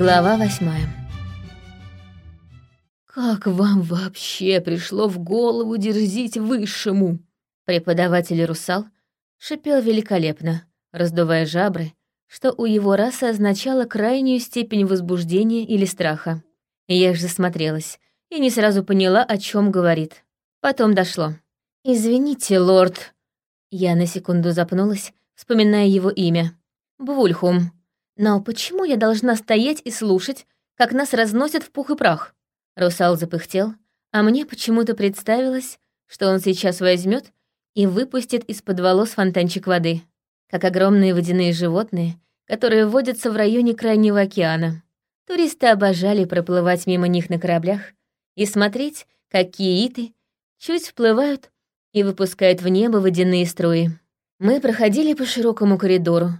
Глава восьмая. «Как вам вообще пришло в голову дерзить высшему?» Преподаватель русал шипел великолепно, раздувая жабры, что у его расы означало крайнюю степень возбуждения или страха. Я же засмотрелась и не сразу поняла, о чем говорит. Потом дошло. «Извините, лорд...» Я на секунду запнулась, вспоминая его имя. «Бвульхум. Но почему я должна стоять и слушать, как нас разносят в пух и прах?» Русал запыхтел, а мне почему-то представилось, что он сейчас возьмет и выпустит из-под волос фонтанчик воды, как огромные водяные животные, которые водятся в районе Крайнего океана. Туристы обожали проплывать мимо них на кораблях и смотреть, как кииты чуть всплывают и выпускают в небо водяные струи. Мы проходили по широкому коридору,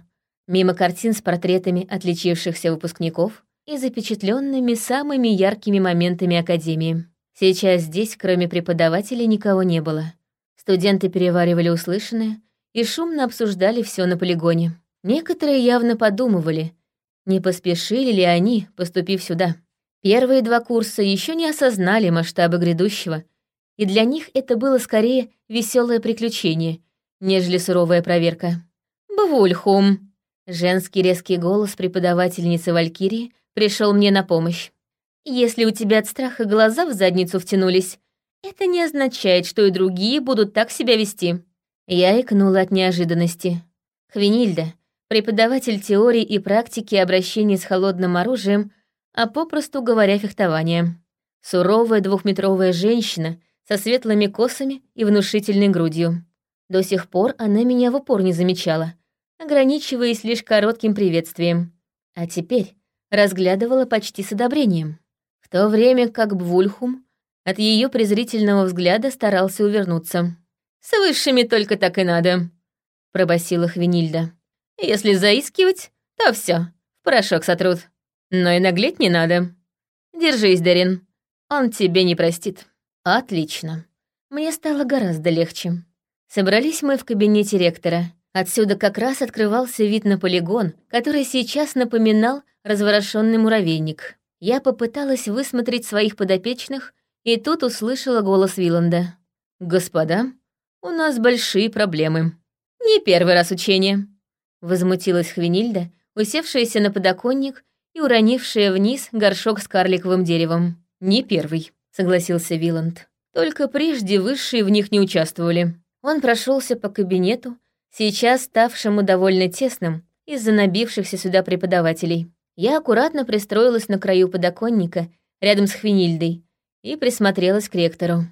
мимо картин с портретами отличившихся выпускников, и запечатленными самыми яркими моментами Академии. Сейчас здесь, кроме преподавателей, никого не было. Студенты переваривали услышанное и шумно обсуждали все на полигоне. Некоторые явно подумывали, не поспешили ли они, поступив сюда. Первые два курса еще не осознали масштабы грядущего, и для них это было скорее веселое приключение, нежели суровая проверка. «Бвульхум!» Женский резкий голос преподавательницы Валькирии пришел мне на помощь. Если у тебя от страха глаза в задницу втянулись, это не означает, что и другие будут так себя вести. Я икнула от неожиданности. Хвинильда, преподаватель теории и практики обращения с холодным оружием, а попросту говоря, фехтование. Суровая двухметровая женщина со светлыми косами и внушительной грудью. До сих пор она меня в упор не замечала, ограничиваясь лишь коротким приветствием. А теперь разглядывала почти с одобрением, в то время как Бвульхум от ее презрительного взгляда старался увернуться. «С высшими только так и надо», — пробасила Хвинильда. «Если заискивать, то все, в порошок сотрут. Но и наглеть не надо. Держись, Дарин, он тебе не простит». «Отлично. Мне стало гораздо легче. Собрались мы в кабинете ректора. Отсюда как раз открывался вид на полигон, который сейчас напоминал разворошенный муравейник. Я попыталась высмотреть своих подопечных, и тут услышала голос Виланда. «Господа, у нас большие проблемы. Не первый раз учение», — возмутилась Хвинильда, усевшаяся на подоконник и уронившая вниз горшок с карликовым деревом. «Не первый», — согласился Виланд. «Только прежде высшие в них не участвовали». Он прошелся по кабинету, сейчас ставшему довольно тесным из-за набившихся сюда преподавателей. Я аккуратно пристроилась на краю подоконника рядом с Хвинильдой и присмотрелась к ректору.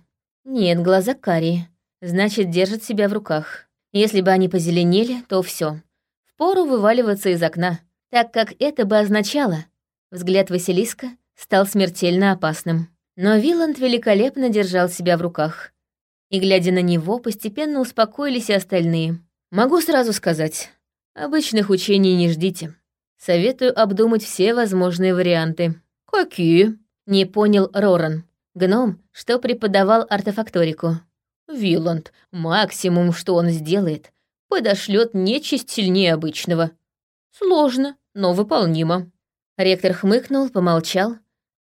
Нет, глаза карие, значит, держат себя в руках. Если бы они позеленели, то все. Впору вываливаться из окна, так как это бы означало. Взгляд Василиска стал смертельно опасным. Но Виланд великолепно держал себя в руках. И, глядя на него, постепенно успокоились и остальные. Могу сразу сказать, обычных учений не ждите. Советую обдумать все возможные варианты. Какие? Не понял Роран. Гном, что преподавал артефакторику. Виланд, максимум, что он сделает, подошлет нечисть сильнее обычного. Сложно, но выполнимо. Ректор хмыкнул, помолчал,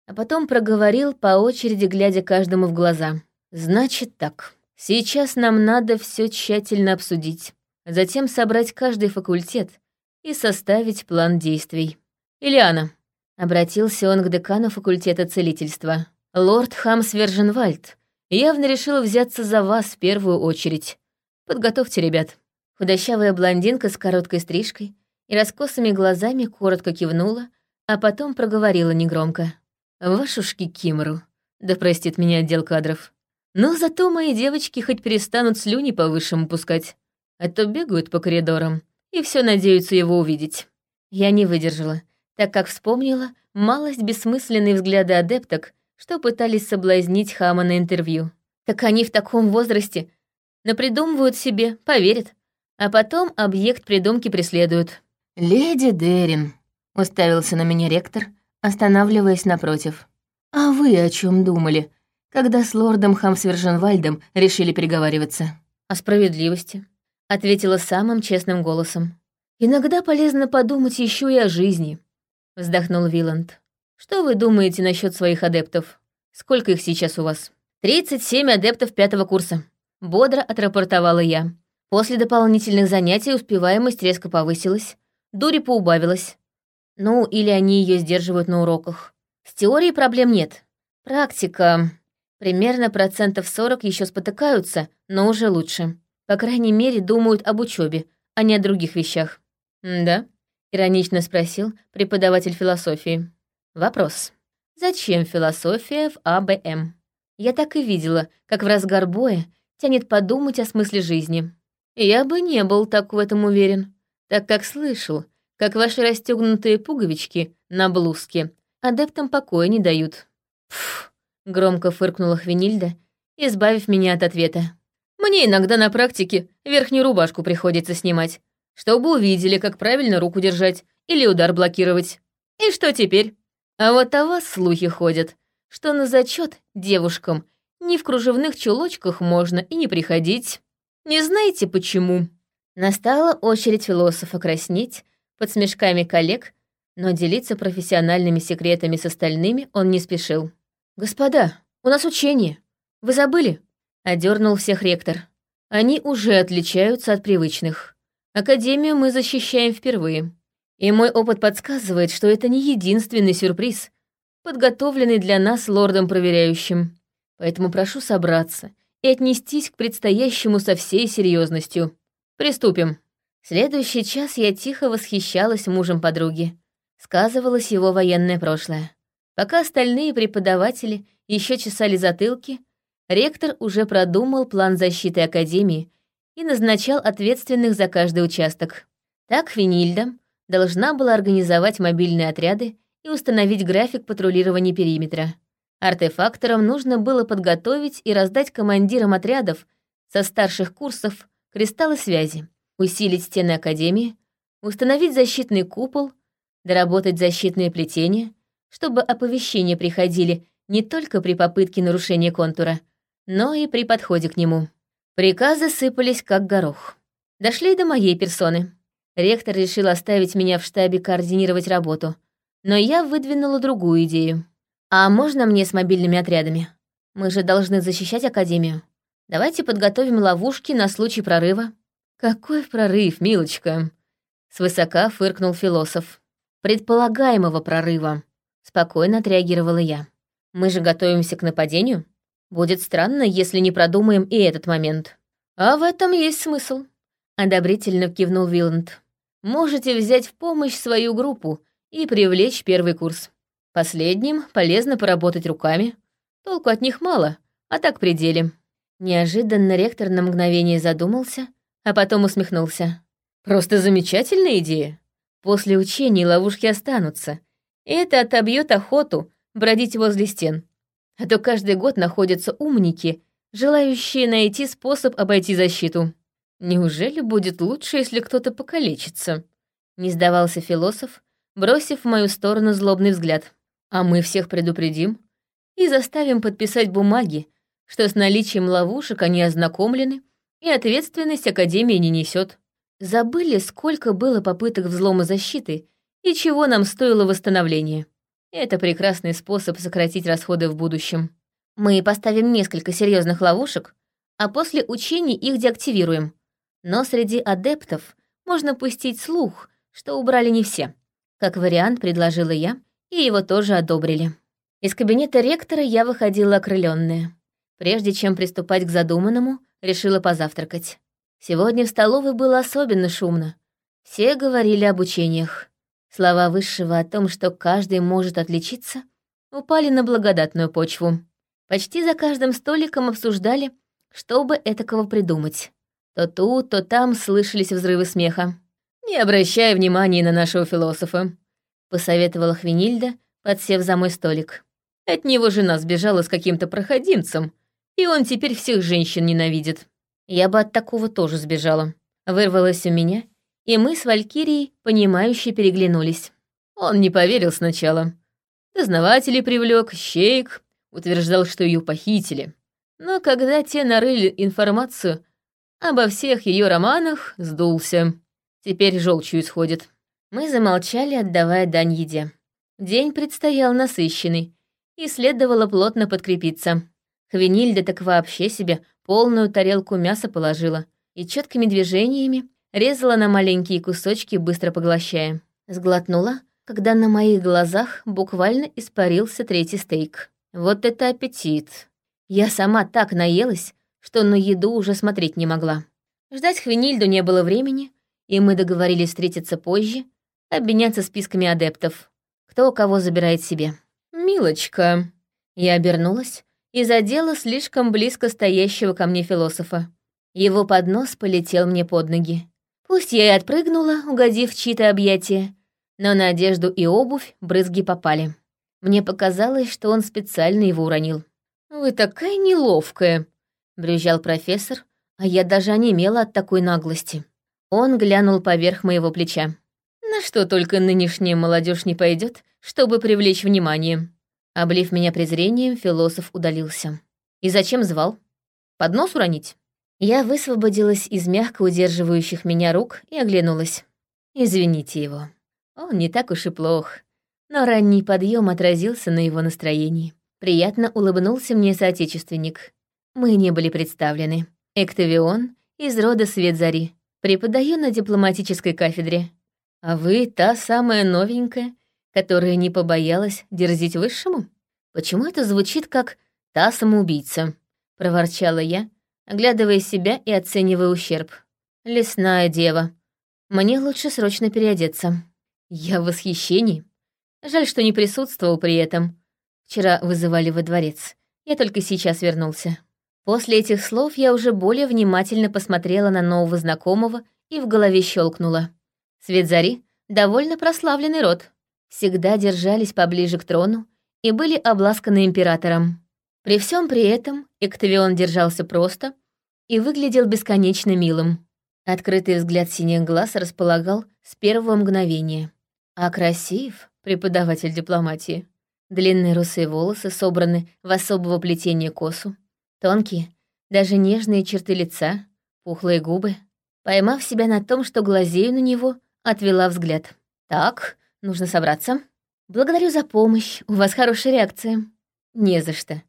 а потом проговорил по очереди, глядя каждому в глаза. «Значит так, сейчас нам надо все тщательно обсудить, затем собрать каждый факультет и составить план действий. Ильяна, обратился он к декану факультета целительства. Лорд Хамсверженвальд явно решил взяться за вас в первую очередь. Подготовьте ребят. Худощавая блондинка с короткой стрижкой и раскосыми глазами коротко кивнула, а потом проговорила негромко. «Вашушки Кимру, да простит меня отдел кадров. Но зато мои девочки хоть перестанут слюни по высшему пускать, а то бегают по коридорам и все надеются его увидеть. Я не выдержала, так как вспомнила малость бессмысленные взгляды адепток, что пытались соблазнить Хама на интервью. Так они в таком возрасте напридумывают себе, поверят, а потом объект придумки преследуют. «Леди Дерин», — уставился на меня ректор, останавливаясь напротив. «А вы о чем думали, когда с лордом Хамсверженвальдом решили переговариваться?» «О справедливости», ответила самым честным голосом. Иногда полезно подумать еще и о жизни. — вздохнул Виланд. «Что вы думаете насчет своих адептов? Сколько их сейчас у вас?» «Тридцать семь адептов пятого курса», — бодро отрапортовала я. После дополнительных занятий успеваемость резко повысилась, дури поубавилась. Ну, или они ее сдерживают на уроках. С теорией проблем нет. Практика. Примерно процентов 40 еще спотыкаются, но уже лучше. По крайней мере, думают об учебе, а не о других вещах. «Да?» — иронично спросил преподаватель философии. Вопрос. Зачем философия в АБМ? Я так и видела, как в разгар боя тянет подумать о смысле жизни. Я бы не был так в этом уверен, так как слышал, как ваши расстегнутые пуговички на блузке адептам покоя не дают. Фу, громко фыркнула Хвенильда, избавив меня от ответа. Мне иногда на практике верхнюю рубашку приходится снимать, чтобы увидели, как правильно руку держать или удар блокировать. И что теперь? А вот о вас слухи ходят, что на зачет девушкам ни в кружевных чулочках можно и не приходить. Не знаете почему? Настала очередь философа краснеть под смешками коллег, но делиться профессиональными секретами с остальными он не спешил. «Господа, у нас учение. Вы забыли?» — одернул всех ректор. «Они уже отличаются от привычных. Академию мы защищаем впервые. И мой опыт подсказывает, что это не единственный сюрприз, подготовленный для нас лордом-проверяющим. Поэтому прошу собраться и отнестись к предстоящему со всей серьезностью. Приступим. Следующий час я тихо восхищалась мужем подруги. Сказывалось его военное прошлое. Пока остальные преподаватели еще чесали затылки, ректор уже продумал план защиты Академии и назначал ответственных за каждый участок. Так Финильда должна была организовать мобильные отряды и установить график патрулирования периметра. Артефакторам нужно было подготовить и раздать командирам отрядов со старших курсов кристаллы связи, усилить стены Академии, установить защитный купол, доработать защитные плетения, чтобы оповещения приходили не только при попытке нарушения контура, но и при подходе к нему. Приказы сыпались как горох. Дошли до моей персоны. Ректор решил оставить меня в штабе координировать работу, но я выдвинула другую идею. А можно мне с мобильными отрядами? Мы же должны защищать Академию. Давайте подготовим ловушки на случай прорыва. Какой прорыв, милочка? Свысока фыркнул философ. Предполагаемого прорыва. Спокойно отреагировала я. Мы же готовимся к нападению. Будет странно, если не продумаем и этот момент. А в этом есть смысл. Одобрительно кивнул Виланд можете взять в помощь свою группу и привлечь первый курс. Последним полезно поработать руками. Толку от них мало, а так пределе. Неожиданно ректор на мгновение задумался, а потом усмехнулся. Просто замечательная идея. После учений ловушки останутся. Это отобьет охоту бродить возле стен. А то каждый год находятся умники, желающие найти способ обойти защиту. Неужели будет лучше, если кто-то покалечится? Не сдавался философ, бросив в мою сторону злобный взгляд. А мы всех предупредим и заставим подписать бумаги, что с наличием ловушек они ознакомлены и ответственность Академии не несет. Забыли, сколько было попыток взлома защиты и чего нам стоило восстановление. Это прекрасный способ сократить расходы в будущем. Мы поставим несколько серьезных ловушек, а после учений их деактивируем, но среди адептов можно пустить слух, что убрали не все. Как вариант предложила я, и его тоже одобрили. Из кабинета ректора я выходила окрыленная. Прежде чем приступать к задуманному, решила позавтракать. Сегодня в столовой было особенно шумно. Все говорили об учениях. Слова Высшего о том, что каждый может отличиться, упали на благодатную почву. Почти за каждым столиком обсуждали, чтобы этакого придумать. То тут, то там слышались взрывы смеха. «Не обращай внимания на нашего философа», — посоветовала Хвинильда, подсев за мой столик. «От него жена сбежала с каким-то проходимцем, и он теперь всех женщин ненавидит. Я бы от такого тоже сбежала». Вырвалось у меня, и мы с Валькирией, понимающе переглянулись. Он не поверил сначала. Дознавателей привлек, щейк, утверждал, что ее похитили. Но когда те нарыли информацию обо всех ее романах сдулся. Теперь желчью исходит. Мы замолчали, отдавая дань еде. День предстоял насыщенный, и следовало плотно подкрепиться. Хвенильда так вообще себе полную тарелку мяса положила и четкими движениями резала на маленькие кусочки, быстро поглощая. Сглотнула, когда на моих глазах буквально испарился третий стейк. Вот это аппетит! Я сама так наелась, что на еду уже смотреть не могла. Ждать Хвенильду не было времени, и мы договорились встретиться позже, обменяться списками адептов. Кто кого забирает себе. «Милочка!» Я обернулась и задела слишком близко стоящего ко мне философа. Его поднос полетел мне под ноги. Пусть я и отпрыгнула, угодив в чьи-то объятия, но на одежду и обувь брызги попали. Мне показалось, что он специально его уронил. «Вы такая неловкая», — брюзжал профессор, а я даже онемела от такой наглости. Он глянул поверх моего плеча. На что только нынешняя молодежь не пойдет, чтобы привлечь внимание. Облив меня презрением, философ удалился. И зачем звал? Под нос уронить? Я высвободилась из мягко удерживающих меня рук и оглянулась. Извините его. Он не так уж и плох. Но ранний подъем отразился на его настроении. Приятно улыбнулся мне соотечественник. Мы не были представлены. Эктавион из рода Свет Зари. Преподаю на дипломатической кафедре. А вы та самая новенькая, которая не побоялась дерзить высшему? Почему это звучит как «та самоубийца»? Проворчала я, оглядывая себя и оценивая ущерб. Лесная дева. Мне лучше срочно переодеться. Я в восхищении. Жаль, что не присутствовал при этом. Вчера вызывали во дворец. Я только сейчас вернулся. После этих слов я уже более внимательно посмотрела на нового знакомого и в голове щелкнула. Свет зари — довольно прославленный род. Всегда держались поближе к трону и были обласканы императором. При всем при этом Эктавион держался просто и выглядел бесконечно милым. Открытый взгляд синих глаз располагал с первого мгновения. А красив преподаватель дипломатии. Длинные русые волосы собраны в особого плетения косу. Тонкие, даже нежные черты лица, пухлые губы. Поймав себя на том, что глазею на него, отвела взгляд. «Так, нужно собраться. Благодарю за помощь, у вас хорошая реакция». «Не за что.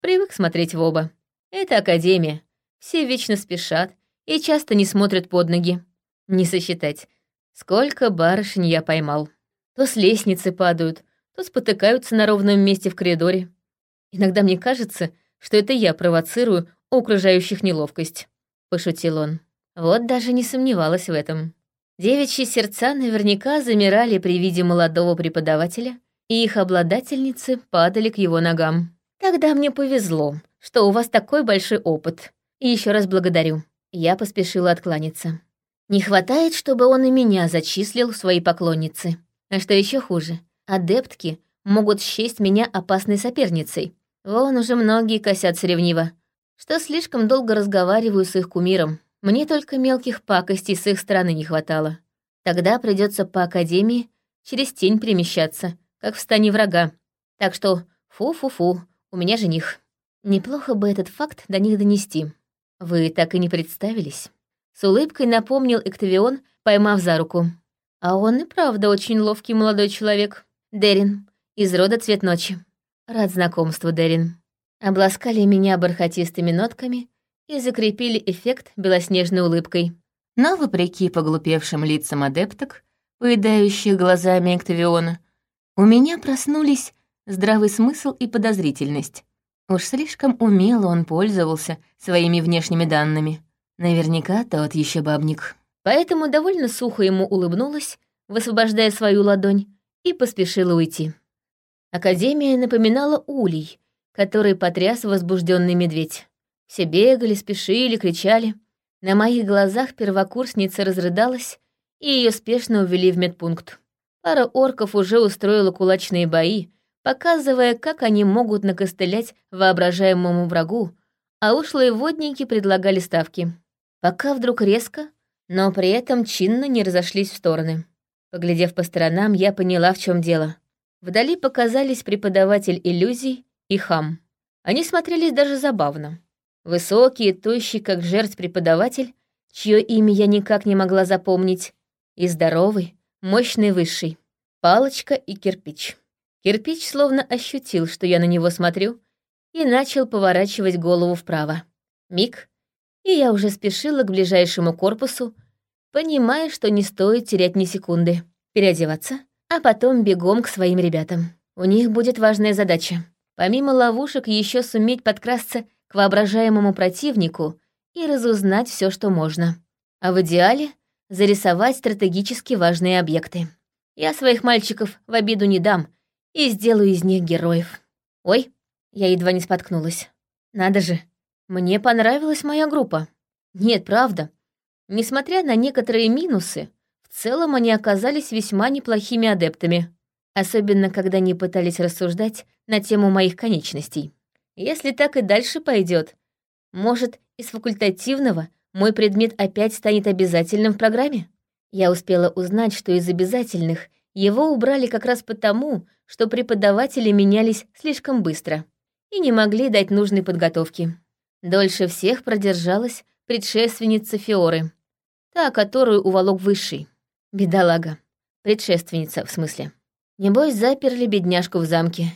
Привык смотреть в оба. Это академия. Все вечно спешат и часто не смотрят под ноги. Не сосчитать, сколько барышень я поймал. То с лестницы падают, то спотыкаются на ровном месте в коридоре. Иногда мне кажется, что это я провоцирую у окружающих неловкость», — пошутил он. Вот даже не сомневалась в этом. Девичьи сердца наверняка замирали при виде молодого преподавателя, и их обладательницы падали к его ногам. «Тогда мне повезло, что у вас такой большой опыт. И еще раз благодарю». Я поспешила откланяться. Не хватает, чтобы он и меня зачислил в свои поклонницы. А что еще хуже, адептки могут счесть меня опасной соперницей. Вон уже многие косят ревниво, что слишком долго разговариваю с их кумиром. Мне только мелких пакостей с их стороны не хватало. Тогда придется по академии через тень перемещаться, как в стане врага. Так что фу-фу-фу, у меня жених. Неплохо бы этот факт до них донести. Вы так и не представились. С улыбкой напомнил Эктавион, поймав за руку. А он и правда очень ловкий молодой человек. Дерин, из рода Цвет Ночи. Рад знакомству, Дерин. Обласкали меня бархатистыми нотками и закрепили эффект белоснежной улыбкой. Но, вопреки поглупевшим лицам адепток, поедающих глазами Эктавиона, у меня проснулись здравый смысл и подозрительность. Уж слишком умело он пользовался своими внешними данными. Наверняка тот еще бабник. Поэтому довольно сухо ему улыбнулась, высвобождая свою ладонь, и поспешила уйти. Академия напоминала улей, который потряс возбужденный медведь. Все бегали, спешили, кричали. На моих глазах первокурсница разрыдалась, и ее спешно увели в медпункт. Пара орков уже устроила кулачные бои, показывая, как они могут накостылять воображаемому врагу, а ушлые водники предлагали ставки. Пока вдруг резко, но при этом чинно не разошлись в стороны. Поглядев по сторонам, я поняла, в чем дело. Вдали показались преподаватель иллюзий и хам. Они смотрелись даже забавно. Высокий, тощий, как жертв преподаватель, чье имя я никак не могла запомнить, и здоровый, мощный высший. Палочка и кирпич. Кирпич словно ощутил, что я на него смотрю, и начал поворачивать голову вправо. Миг, и я уже спешила к ближайшему корпусу, понимая, что не стоит терять ни секунды. Переодеваться, а потом бегом к своим ребятам. У них будет важная задача. Помимо ловушек, еще суметь подкрасться к воображаемому противнику и разузнать все, что можно. А в идеале зарисовать стратегически важные объекты. Я своих мальчиков в обиду не дам и сделаю из них героев. Ой, я едва не споткнулась. Надо же, мне понравилась моя группа. Нет, правда. Несмотря на некоторые минусы, в целом они оказались весьма неплохими адептами. Особенно, когда не пытались рассуждать на тему моих конечностей. Если так и дальше пойдет, может, из факультативного мой предмет опять станет обязательным в программе? Я успела узнать, что из обязательных его убрали как раз потому, что преподаватели менялись слишком быстро и не могли дать нужной подготовки. Дольше всех продержалась предшественница Фиоры, та, которую уволок высший. Бедолага. Предшественница, в смысле. Небось, заперли бедняжку в замке.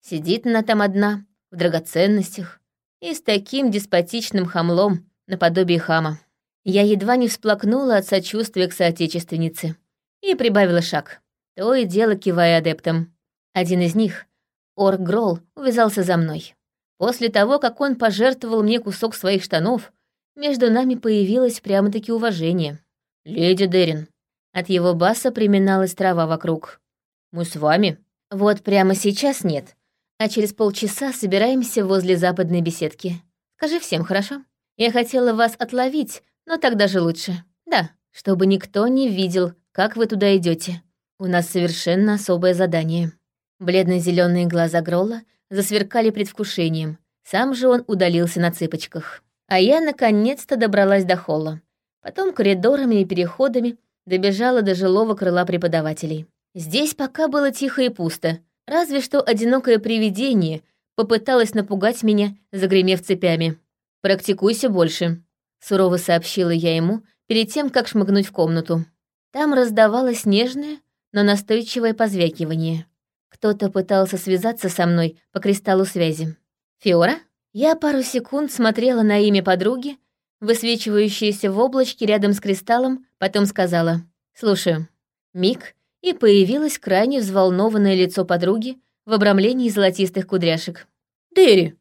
Сидит она там одна, в драгоценностях, и с таким деспотичным хамлом, наподобие хама. Я едва не всплакнула от сочувствия к соотечественнице и прибавила шаг, то и дело кивая адептам. Один из них, Орк Гролл, увязался за мной. После того, как он пожертвовал мне кусок своих штанов, между нами появилось прямо-таки уважение. «Леди Дерин». От его баса приминалась трава вокруг. «Мы с вами?» «Вот прямо сейчас нет, а через полчаса собираемся возле западной беседки. Скажи всем, хорошо? Я хотела вас отловить, но так даже лучше. Да, чтобы никто не видел, как вы туда идете. У нас совершенно особое задание». Бледно-зеленые глаза Гролла засверкали предвкушением. Сам же он удалился на цыпочках. А я наконец-то добралась до холла. Потом коридорами и переходами добежала до жилого крыла преподавателей. Здесь пока было тихо и пусто, разве что одинокое привидение попыталось напугать меня, загремев цепями. «Практикуйся больше», сурово сообщила я ему перед тем, как шмыгнуть в комнату. Там раздавалось нежное, но настойчивое позвякивание. Кто-то пытался связаться со мной по кристаллу связи. «Фиора?» Я пару секунд смотрела на имя подруги, высвечивающееся в облачке рядом с кристаллом, потом сказала «Слушаю». Миг, и появилось крайне взволнованное лицо подруги в обрамлении золотистых кудряшек. «Дерри,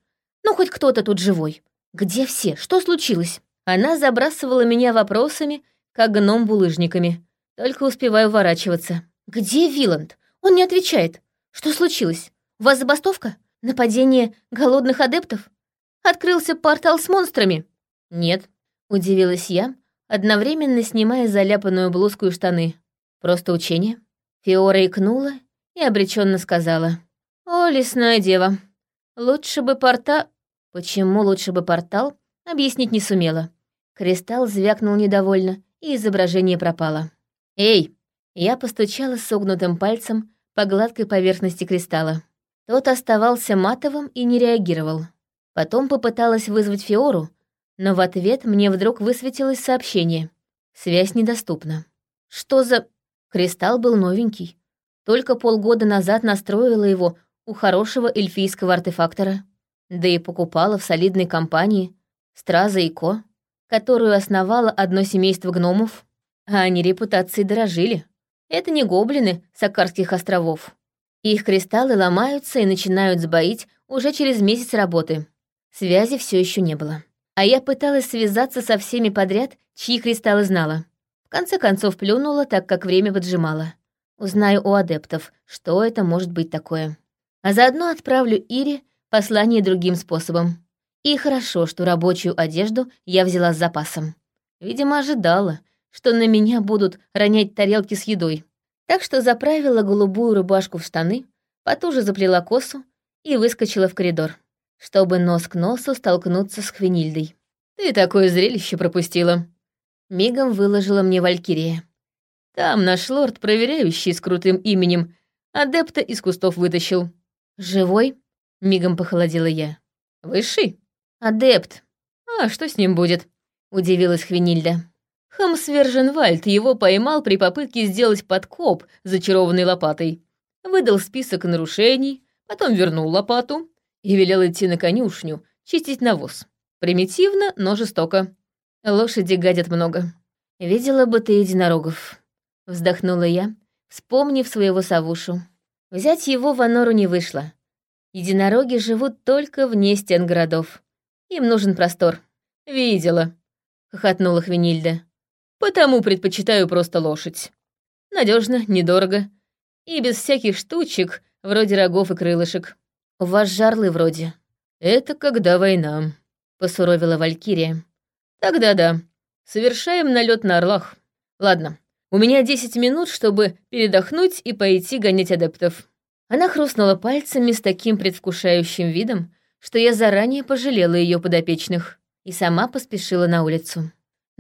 ну хоть кто-то тут живой. Где все? Что случилось?» Она забрасывала меня вопросами, как гном булыжниками. Только успеваю уворачиваться. «Где Виланд? Он не отвечает. Что случилось? У вас забастовка? Нападение голодных адептов? Открылся портал с монстрами?» «Нет», — удивилась я, одновременно снимая заляпанную блузку и штаны. «Просто учение». Фиора икнула и обреченно сказала. «О, лесная дева, лучше бы порта...» Почему лучше бы портал, объяснить не сумела. Кристалл звякнул недовольно, и изображение пропало. «Эй!» Я постучала согнутым пальцем по гладкой поверхности кристалла. Тот оставался матовым и не реагировал. Потом попыталась вызвать Фиору, но в ответ мне вдруг высветилось сообщение. Связь недоступна. Что за... Кристалл был новенький. Только полгода назад настроила его у хорошего эльфийского артефактора. Да и покупала в солидной компании, Страза и Ко, которую основало одно семейство гномов, а они репутацией дорожили. Это не гоблины Сакарских островов. Их кристаллы ломаются и начинают сбоить уже через месяц работы. Связи все еще не было. А я пыталась связаться со всеми подряд, чьи кристаллы знала. В конце концов плюнула, так как время поджимало. Узнаю у адептов, что это может быть такое. А заодно отправлю Ире послание другим способом. И хорошо, что рабочую одежду я взяла с запасом. Видимо, ожидала, что на меня будут ронять тарелки с едой. Так что заправила голубую рубашку в штаны, потуже заплела косу и выскочила в коридор, чтобы нос к носу столкнуться с Хвенильдой. «Ты такое зрелище пропустила!» Мигом выложила мне Валькирия. «Там наш лорд, проверяющий с крутым именем, адепта из кустов вытащил». «Живой?» — мигом похолодела я. «Высший?» «Адепт. А что с ним будет?» — удивилась Хвинильда. Хамсверженвальд его поймал при попытке сделать подкоп зачарованной лопатой. выдал список нарушений, потом вернул лопату и велел идти на конюшню, чистить навоз. Примитивно, но жестоко. Лошади гадят много. Видела бы ты единорогов. Вздохнула я, вспомнив своего совушу. Взять его в Анору не вышло. Единороги живут только вне стен городов. Им нужен простор. «Видела», — хохотнула Хвинильда. «Потому предпочитаю просто лошадь. Надежно, недорого и без всяких штучек, вроде рогов и крылышек. У вас жарлы вроде. Это когда война», — посуровила Валькирия. «Тогда да. Совершаем налет на орлах. Ладно, у меня десять минут, чтобы передохнуть и пойти гонять адептов». Она хрустнула пальцами с таким предвкушающим видом, что я заранее пожалела ее подопечных и сама поспешила на улицу.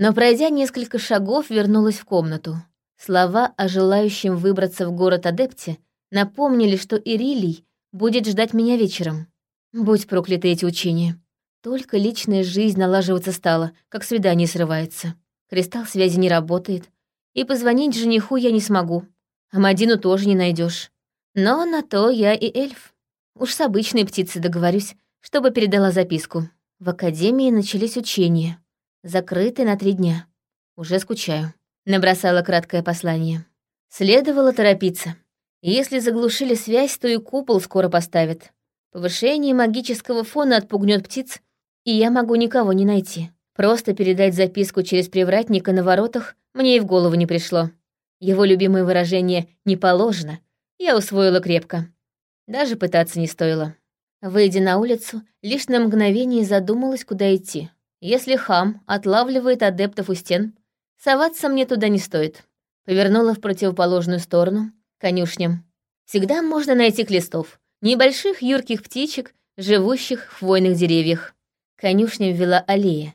Но пройдя несколько шагов, вернулась в комнату. Слова о желающем выбраться в город Адепте напомнили, что Ирилий будет ждать меня вечером. Будь прокляты эти учения. Только личная жизнь налаживаться стала, как свидание срывается. Кристалл связи не работает, и позвонить жениху я не смогу. А Мадину тоже не найдешь. Но на то я и эльф. Уж с обычной птицей договорюсь, чтобы передала записку. В академии начались учения. Закрыты на три дня. Уже скучаю. Набросала краткое послание. Следовало торопиться. Если заглушили связь, то и купол скоро поставят. Повышение магического фона отпугнет птиц, и я могу никого не найти. Просто передать записку через привратника на воротах мне и в голову не пришло. Его любимое выражение «не положено» я усвоила крепко. Даже пытаться не стоило. Выйдя на улицу, лишь на мгновение задумалась, куда идти. Если хам отлавливает адептов у стен, соваться мне туда не стоит. Повернула в противоположную сторону, конюшням. Всегда можно найти клестов, небольших юрких птичек, живущих в хвойных деревьях. Конюшня ввела аллея,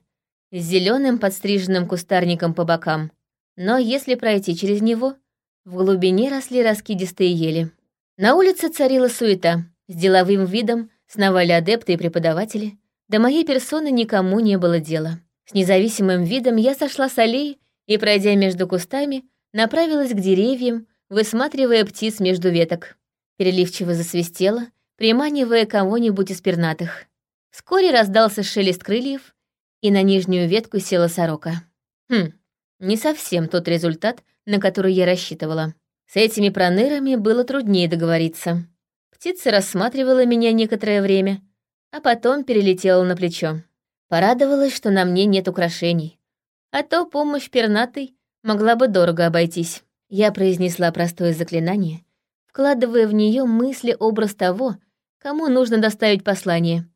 с зеленым подстриженным кустарником по бокам. Но если пройти через него, в глубине росли раскидистые ели. На улице царила суета. С деловым видом сновали адепты и преподаватели. До моей персоны никому не было дела. С независимым видом я сошла с аллеи и, пройдя между кустами, направилась к деревьям, высматривая птиц между веток. Переливчиво засвистела, приманивая кого-нибудь из пернатых. Вскоре раздался шелест крыльев, и на нижнюю ветку села сорока. Хм, не совсем тот результат, на который я рассчитывала. С этими пронырами было труднее договориться. Птица рассматривала меня некоторое время, а потом перелетела на плечо. Порадовалась, что на мне нет украшений. А то помощь пернатой могла бы дорого обойтись. Я произнесла простое заклинание, вкладывая в нее мысли образ того, кому нужно доставить послание,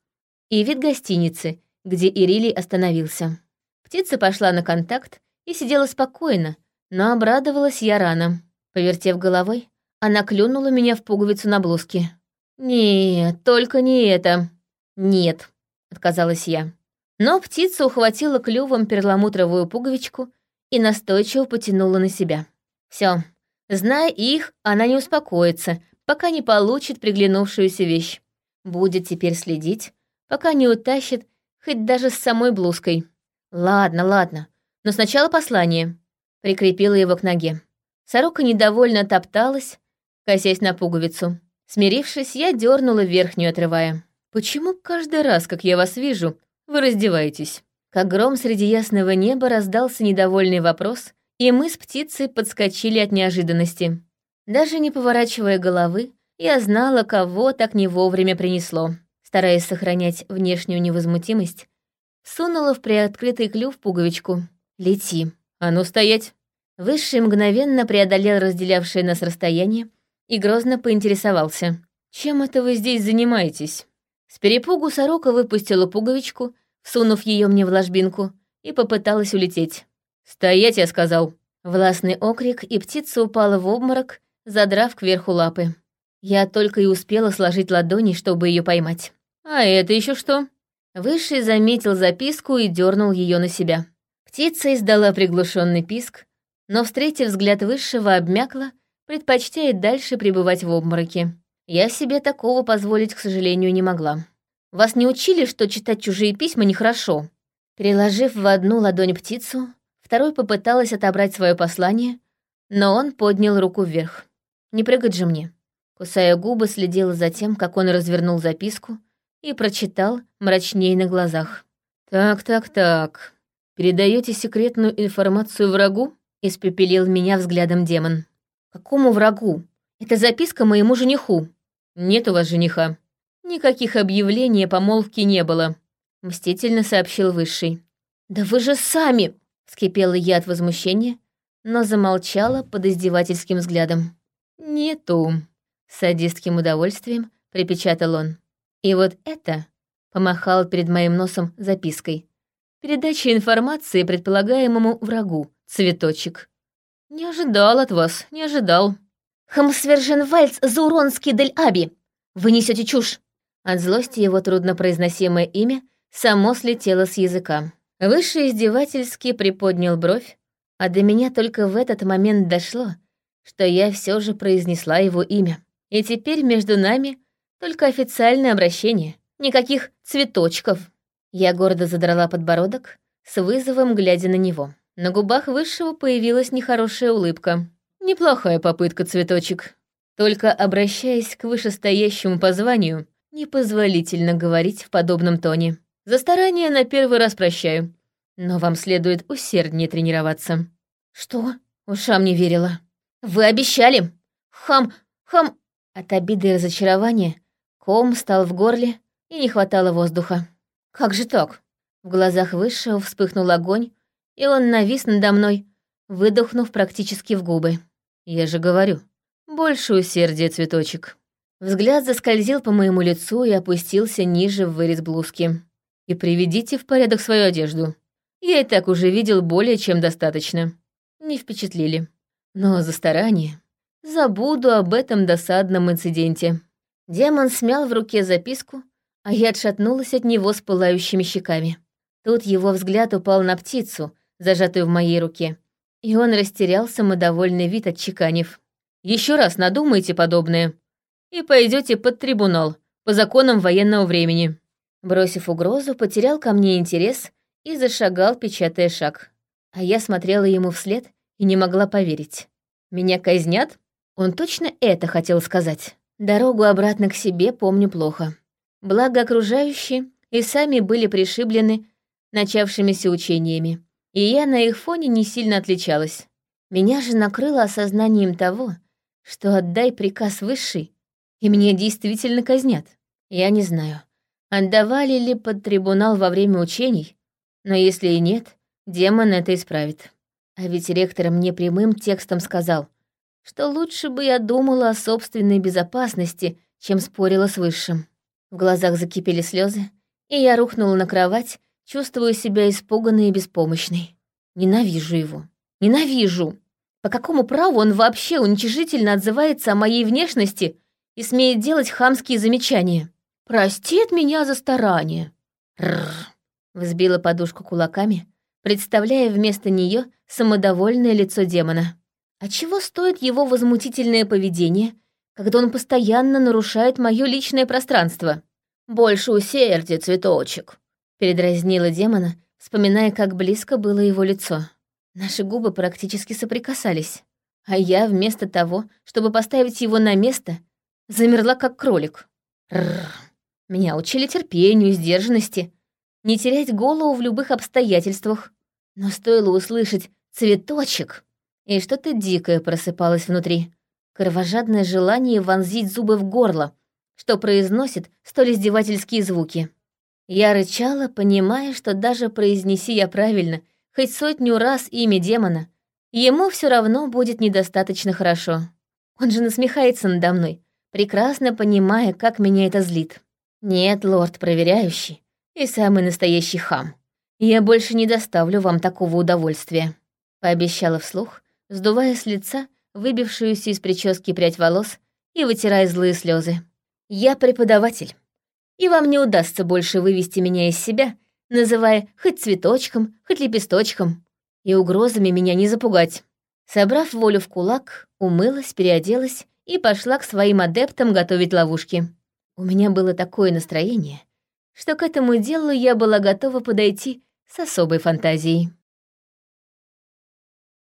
и вид гостиницы, где Ирилий остановился. Птица пошла на контакт и сидела спокойно, но обрадовалась я рано. Повертев головой, она клюнула меня в пуговицу на блузке. «Нет, только не это». «Нет», — отказалась я. Но птица ухватила клювом перламутровую пуговичку и настойчиво потянула на себя. Все, зная их, она не успокоится, пока не получит приглянувшуюся вещь. Будет теперь следить, пока не утащит хоть даже с самой блузкой. Ладно, ладно, но сначала послание прикрепила его к ноге. Сорока недовольно топталась, косясь на пуговицу. Смирившись, я дернула верхнюю, отрывая. «Почему каждый раз, как я вас вижу, вы раздеваетесь?» Как гром среди ясного неба раздался недовольный вопрос, и мы с птицей подскочили от неожиданности. Даже не поворачивая головы, я знала, кого так не вовремя принесло. Стараясь сохранять внешнюю невозмутимость, сунула в приоткрытый клюв пуговичку. «Лети». «А ну, стоять!» Высший мгновенно преодолел разделявшее нас расстояние и грозно поинтересовался. «Чем это вы здесь занимаетесь?» С перепугу сорока выпустила пуговичку, всунув ее мне в ложбинку, и попыталась улететь. «Стоять!» — я сказал. Властный окрик, и птица упала в обморок, задрав кверху лапы. Я только и успела сложить ладони, чтобы ее поймать. «А это еще что?» Высший заметил записку и дернул ее на себя. Птица издала приглушенный писк, но, встретив взгляд высшего, обмякла, предпочтя и дальше пребывать в обмороке. Я себе такого позволить, к сожалению, не могла. Вас не учили, что читать чужие письма нехорошо? Переложив в одну ладонь птицу, второй попыталась отобрать свое послание, но он поднял руку вверх. Не прыгать же мне. Кусая губы, следила за тем, как он развернул записку и прочитал мрачней на глазах. «Так, так, так. Передаете секретную информацию врагу?» — испепелил меня взглядом демон. «Какому врагу? Это записка моему жениху». «Нет у вас жениха. Никаких объявлений о помолвке не было», — мстительно сообщил Высший. «Да вы же сами!» — вскипела я от возмущения, но замолчала под издевательским взглядом. «Нету», — с садистским удовольствием припечатал он. «И вот это...» — помахал перед моим носом запиской. «Передача информации предполагаемому врагу, цветочек. Не ожидал от вас, не ожидал». «Хамсверженвальц Зауронский дель Аби! Вы несете чушь!» От злости его труднопроизносимое имя само слетело с языка. Выше издевательски приподнял бровь, а до меня только в этот момент дошло, что я все же произнесла его имя. И теперь между нами только официальное обращение, никаких цветочков. Я гордо задрала подбородок, с вызовом глядя на него. На губах Высшего появилась нехорошая улыбка. Неплохая попытка, цветочек. Только обращаясь к вышестоящему по званию, непозволительно говорить в подобном тоне. За старание на первый раз прощаю. Но вам следует усерднее тренироваться. Что? Ушам не верила. Вы обещали. Хам, хам. От обиды и разочарования ком стал в горле и не хватало воздуха. Как же так? В глазах Высшего вспыхнул огонь, и он навис надо мной, выдохнув практически в губы. Я же говорю, больше усердия, цветочек. Взгляд заскользил по моему лицу и опустился ниже в вырез блузки и приведите в порядок свою одежду. Я и так уже видел более чем достаточно. Не впечатлили. Но за старание забуду об этом досадном инциденте. Демон смял в руке записку, а я отшатнулась от него с пылающими щеками. Тут его взгляд упал на птицу, зажатую в моей руке, и он растерял самодовольный вид, отчеканив. Еще раз надумайте подобное, и пойдете под трибунал по законам военного времени. Бросив угрозу, потерял ко мне интерес и зашагал, печатая шаг. А я смотрела ему вслед и не могла поверить. Меня казнят? Он точно это хотел сказать. Дорогу обратно к себе помню плохо. Благо окружающие и сами были пришиблены начавшимися учениями, и я на их фоне не сильно отличалась. Меня же накрыло осознанием того, что отдай приказ высший, и меня действительно казнят. Я не знаю, Отдавали ли под трибунал во время учений? Но если и нет, демон это исправит. А ведь ректор мне прямым текстом сказал, что лучше бы я думала о собственной безопасности, чем спорила с Высшим. В глазах закипели слезы, и я рухнула на кровать, чувствуя себя испуганной и беспомощной. Ненавижу его. Ненавижу. По какому праву он вообще уничижительно отзывается о моей внешности и смеет делать хамские замечания? Простит меня за старание. Рррр. Взбила подушку кулаками, представляя вместо нее самодовольное лицо демона. А чего стоит его возмутительное поведение, когда он постоянно нарушает мое личное пространство? Больше усердия, цветочек, передразнила демона, вспоминая, как близко было его лицо. Наши губы практически соприкасались, а я вместо того, чтобы поставить его на место, замерла как кролик. Рррр. Меня учили терпению, сдержанности, не терять голову в любых обстоятельствах. Но стоило услышать «цветочек», и что-то дикое просыпалось внутри. Кровожадное желание вонзить зубы в горло, что произносит столь издевательские звуки. Я рычала, понимая, что даже произнеси я правильно, хоть сотню раз имя демона, ему все равно будет недостаточно хорошо. Он же насмехается надо мной, прекрасно понимая, как меня это злит. «Нет, лорд проверяющий и самый настоящий хам. Я больше не доставлю вам такого удовольствия», — пообещала вслух, сдувая с лица выбившуюся из прически прядь волос и вытирая злые слезы. «Я преподаватель, и вам не удастся больше вывести меня из себя, называя хоть цветочком, хоть лепесточком, и угрозами меня не запугать». Собрав волю в кулак, умылась, переоделась и пошла к своим адептам готовить ловушки. У меня было такое настроение, что к этому делу я была готова подойти с особой фантазией.